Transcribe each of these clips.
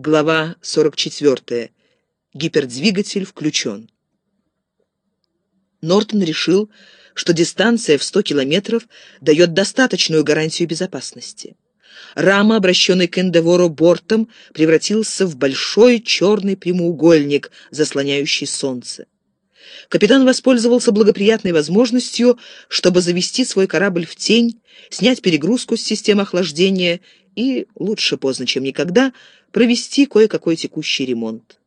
Глава 44. Гипердвигатель включен. Нортон решил, что дистанция в 100 километров дает достаточную гарантию безопасности. Рама, обращенный к Эндевору бортом, превратился в большой черный прямоугольник, заслоняющий солнце. Капитан воспользовался благоприятной возможностью, чтобы завести свой корабль в тень, снять перегрузку с системы охлаждения и, лучше поздно, чем никогда, провести кое-какой текущий ремонт.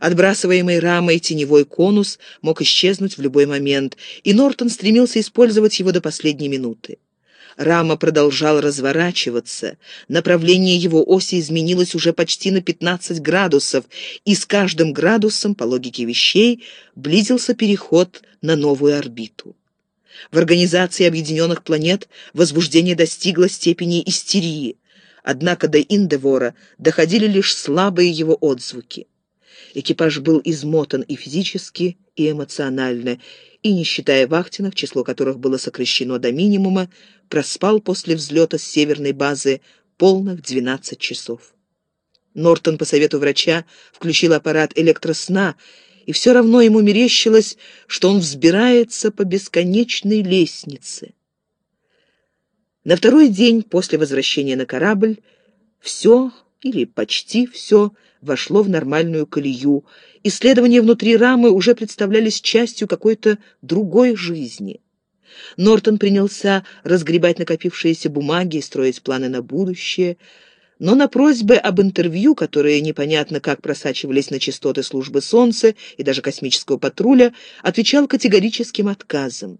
Отбрасываемый рамой теневой конус мог исчезнуть в любой момент, и Нортон стремился использовать его до последней минуты. Рама продолжал разворачиваться, направление его оси изменилось уже почти на 15 градусов, и с каждым градусом, по логике вещей, близился переход на новую орбиту. В Организации Объединенных Планет возбуждение достигло степени истерии, однако до Индевора доходили лишь слабые его отзвуки. Экипаж был измотан и физически, и эмоционально, и, не считая вахтенных, число которых было сокращено до минимума, проспал после взлета с северной базы полных 12 часов. Нортон по совету врача включил аппарат электросна, и все равно ему мерещилось, что он взбирается по бесконечной лестнице. На второй день после возвращения на корабль все, или почти все, вошло в нормальную колею. Исследования внутри рамы уже представлялись частью какой-то другой жизни. Нортон принялся разгребать накопившиеся бумаги и строить планы на будущее, но на просьбы об интервью, которые непонятно как просачивались на частоты службы Солнца и даже космического патруля, отвечал категорическим отказом.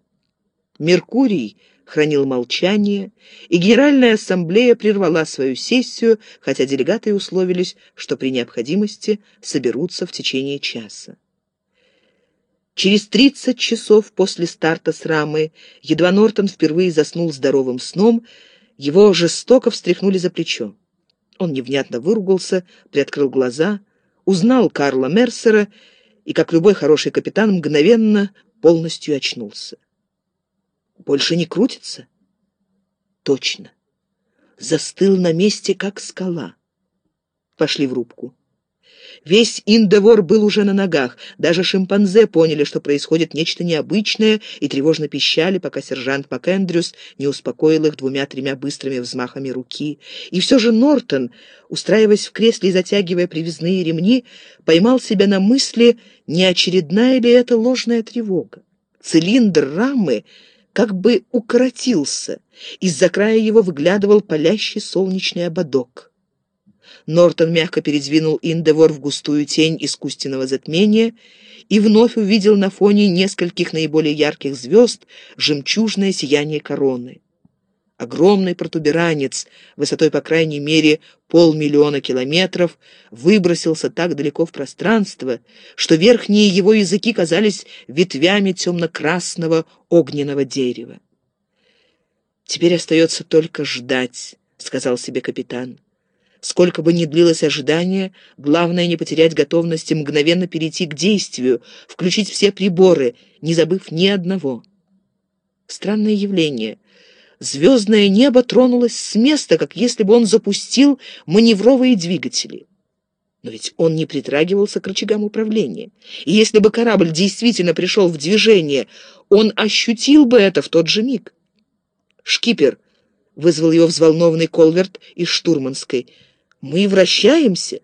Меркурий хранил молчание, и Генеральная Ассамблея прервала свою сессию, хотя делегаты условились, что при необходимости соберутся в течение часа. Через 30 часов после старта с рамы, едва Нортон впервые заснул здоровым сном, его жестоко встряхнули за плечо. Он невнятно выругался, приоткрыл глаза, узнал Карла Мерсера и, как любой хороший капитан, мгновенно полностью очнулся. Больше не крутится? Точно. Застыл на месте, как скала. Пошли в рубку. Весь Индевор был уже на ногах. Даже шимпанзе поняли, что происходит нечто необычное, и тревожно пищали, пока сержант МакЭндрюс не успокоил их двумя-тремя быстрыми взмахами руки. И все же Нортон, устраиваясь в кресле и затягивая привязные ремни, поймал себя на мысли, не очередная ли это ложная тревога. Цилиндр рамы как бы укоротился. Из-за края его выглядывал палящий солнечный ободок. Нортон мягко передвинул Индевор в густую тень искусственного затмения и вновь увидел на фоне нескольких наиболее ярких звезд жемчужное сияние короны. Огромный протуберанец, высотой по крайней мере полмиллиона километров, выбросился так далеко в пространство, что верхние его языки казались ветвями темно-красного огненного дерева. «Теперь остается только ждать», — сказал себе капитан. Сколько бы ни длилось ожидание, главное не потерять готовности мгновенно перейти к действию, включить все приборы, не забыв ни одного. Странное явление — звездное небо тронулось с места, как если бы он запустил маневровые двигатели. Но ведь он не притрагивался к рычагам управления. И если бы корабль действительно пришел в движение, он ощутил бы это в тот же миг. «Шкипер», — вызвал его взволнованный Колверт из штурманской, — «мы вращаемся.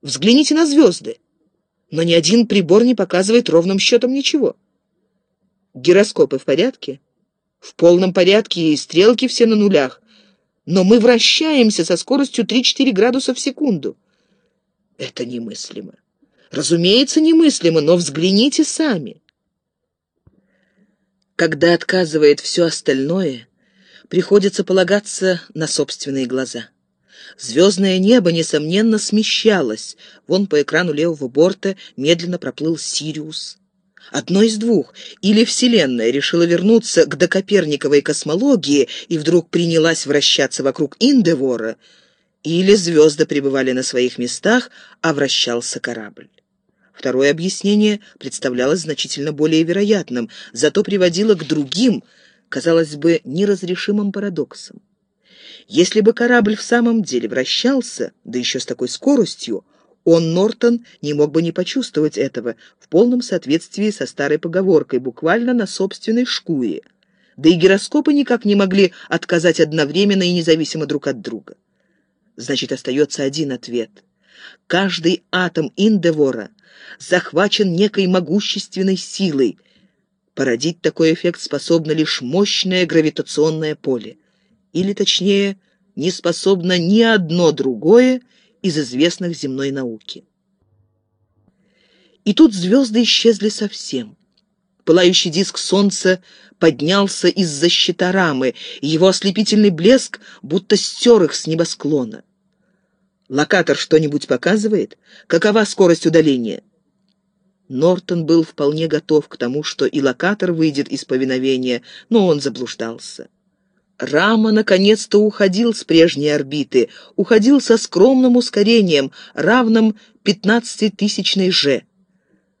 Взгляните на звезды. Но ни один прибор не показывает ровным счетом ничего. Гироскопы в порядке?» В полном порядке и стрелки все на нулях. Но мы вращаемся со скоростью 3-4 градуса в секунду. Это немыслимо. Разумеется, немыслимо, но взгляните сами. Когда отказывает все остальное, приходится полагаться на собственные глаза. Звездное небо, несомненно, смещалось. Вон по экрану левого борта медленно проплыл Сириус. Одно из двух. Или Вселенная решила вернуться к докоперниковой космологии и вдруг принялась вращаться вокруг Индевора, или звезды пребывали на своих местах, а вращался корабль. Второе объяснение представлялось значительно более вероятным, зато приводило к другим, казалось бы, неразрешимым парадоксам. Если бы корабль в самом деле вращался, да еще с такой скоростью, он, Нортон, не мог бы не почувствовать этого в полном соответствии со старой поговоркой, буквально на собственной шкуре. Да и гироскопы никак не могли отказать одновременно и независимо друг от друга. Значит, остается один ответ. Каждый атом Индевора захвачен некой могущественной силой. Породить такой эффект способно лишь мощное гравитационное поле. Или, точнее, не способно ни одно другое из известных земной науки. И тут звезды исчезли совсем. Пылающий диск солнца поднялся из-за щита рамы, и его ослепительный блеск будто стер их с небосклона. Локатор что-нибудь показывает? Какова скорость удаления? Нортон был вполне готов к тому, что и локатор выйдет из повиновения, но он заблуждался. Рама наконец-то уходил с прежней орбиты, уходил со скромным ускорением, равным 15-тысячной же.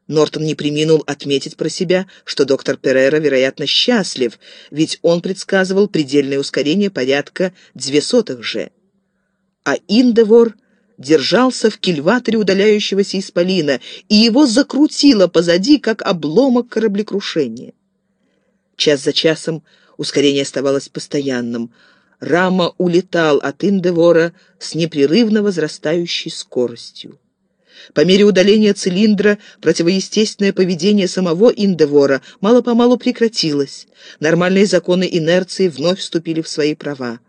Нортон не приминул отметить про себя, что доктор Перера, вероятно, счастлив, ведь он предсказывал предельное ускорение порядка две сотых же. А Индевор держался в кильваторе удаляющегося исполина, и его закрутило позади, как обломок кораблекрушения. Час за часом ускорение оставалось постоянным. Рама улетал от Индевора с непрерывно возрастающей скоростью. По мере удаления цилиндра противоестественное поведение самого Индевора мало-помалу прекратилось. Нормальные законы инерции вновь вступили в свои права.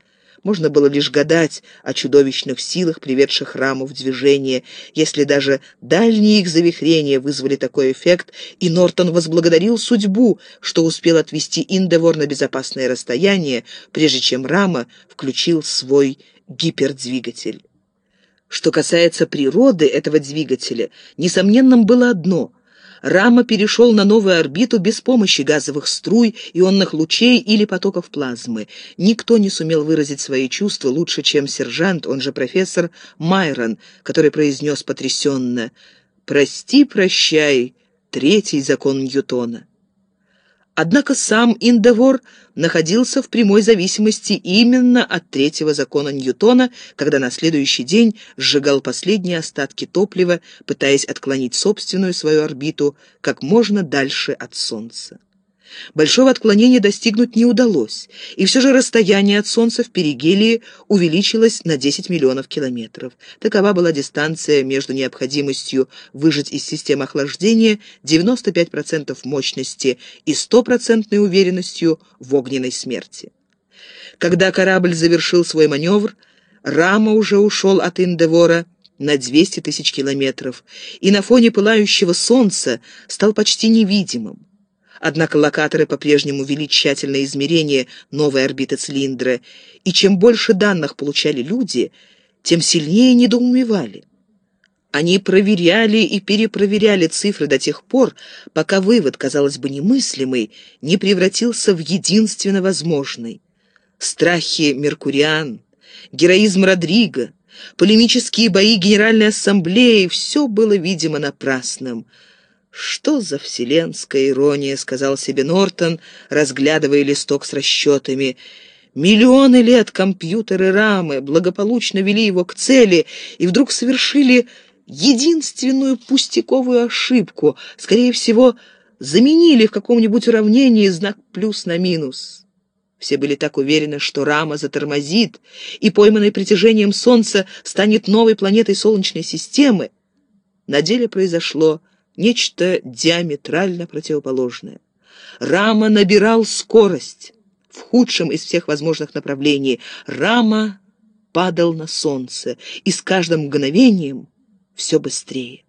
Можно было лишь гадать о чудовищных силах, приведших раму в движение, если даже дальние их завихрения вызвали такой эффект, и Нортон возблагодарил судьбу, что успел отвести Индевор на безопасное расстояние, прежде чем рама включил свой гипердвигатель. Что касается природы этого двигателя, несомненным было одно — Рама перешел на новую орбиту без помощи газовых струй, ионных лучей или потоков плазмы. Никто не сумел выразить свои чувства лучше, чем сержант, он же профессор Майрон, который произнес потрясенно «Прости, прощай, третий закон Ньютона». Однако сам Индевор находился в прямой зависимости именно от третьего закона Ньютона, когда на следующий день сжигал последние остатки топлива, пытаясь отклонить собственную свою орбиту как можно дальше от Солнца. Большого отклонения достигнуть не удалось, и все же расстояние от Солнца в перигелии увеличилось на 10 миллионов километров. Такова была дистанция между необходимостью выжать из системы охлаждения 95% мощности и стопроцентной уверенностью в огненной смерти. Когда корабль завершил свой маневр, Рама уже ушел от Индевора на 200 тысяч километров и на фоне пылающего солнца стал почти невидимым. Однако локаторы по-прежнему вели тщательное измерение новой орбиты цилиндра, и чем больше данных получали люди, тем сильнее недоумевали. Они проверяли и перепроверяли цифры до тех пор, пока вывод, казалось бы, немыслимый, не превратился в единственно возможный. Страхи Меркуриан, героизм Родриго, полемические бои Генеральной Ассамблеи — все было, видимо, напрасным — «Что за вселенская ирония?» — сказал себе Нортон, разглядывая листок с расчетами. «Миллионы лет компьютеры рамы благополучно вели его к цели и вдруг совершили единственную пустяковую ошибку, скорее всего, заменили в каком-нибудь уравнении знак плюс на минус». Все были так уверены, что рама затормозит, и пойманный притяжением Солнца станет новой планетой Солнечной системы. На деле произошло нечто диаметрально противоположное. Рама набирал скорость в худшем из всех возможных направлений. Рама падал на солнце, и с каждым мгновением все быстрее.